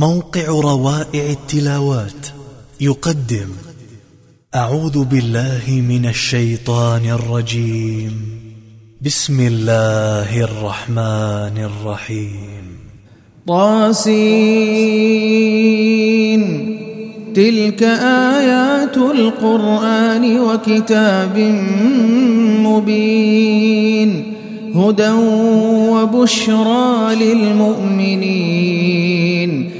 موقع روائع التلاوات. يقدم أعوذ بالله من الشيطان الرجيم. بسم الله الرحمن الرحيم. طاسين. تلك آيات القرآن وكتاب مبين. هدى وبشرى للمؤمنين.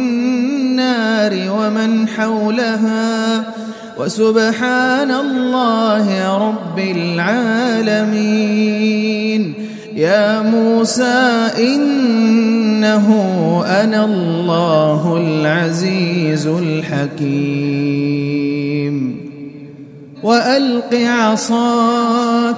ومن حولها وسبحان الله رب العالمين. يا موسى إنه أنا الله العزيز الحكيم. وألق عصاك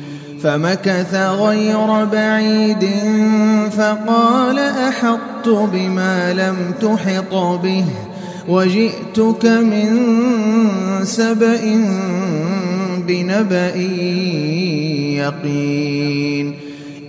فمكث غير بعيد فقال أحطت بما لم تحط به وجئتك من سبأ بنبأ يقين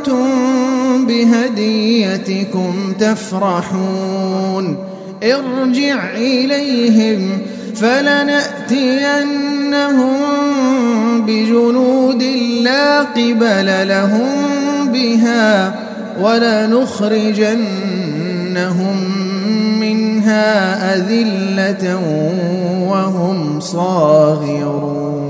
أنتم بهديتكم تفرحون ارجع إليهم فلنأتينهم بجنود لا قبل لهم بها ولنخرجنهم منها أذلة وهم صاغرون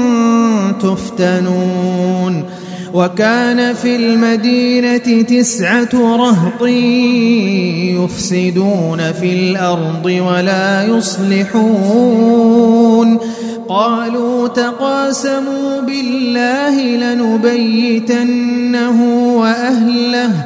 تفتنون وكان في المدينة تسعة رهط يفسدون في الأرض ولا يصلحون. قالوا تقاسموا بالله لنبيتنه وأهله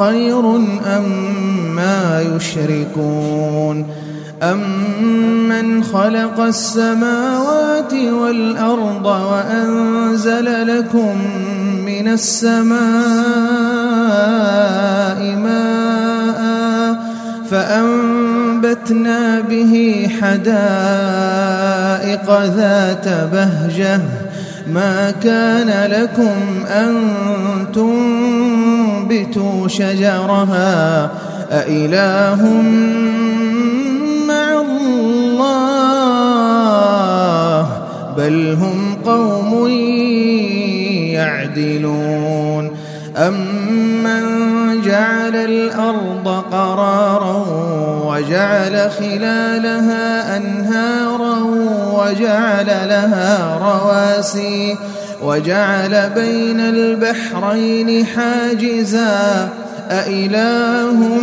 خير أم ما يشركون أمن خلق السماوات والأرض وأنزل لكم من السماء ماء فأنبتنا به حدائق ذات بهجة. ما كان لكم أن تنبتوا شجرها أإله مع الله بل هم قوم يعدلون أمن جعل الأرض قرارا وجعل خلالها أنهارا وجعل لها رواسي وجعل بين البحرين حاجزا أإله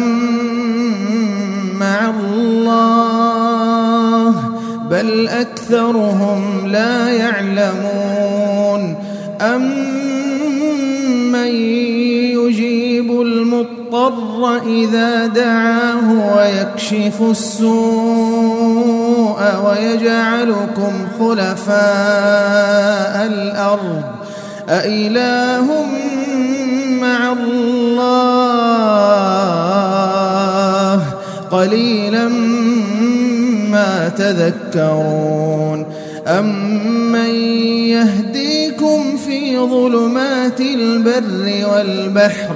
مع الله؟ بل أكثرهم لا يعلمون. أمن يجيب المضطر إذا دعاه ويكشف السوء؟ ويجعلكم خلفاء الأرض. أإله مع الله. قليلا ما تذكرون. أمن يهديكم في ظلمات البر والبحر.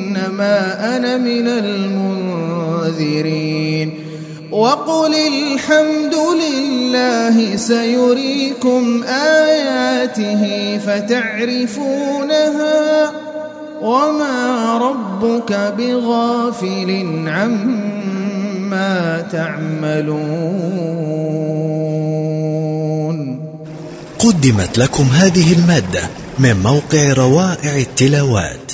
إنما أنا من المنذرين. وقل الحمد لله سيريكم آياته فتعرفونها وما ربك بغافل عما تعملون. قدمت لكم هذه المادة من موقع روائع التلاوات.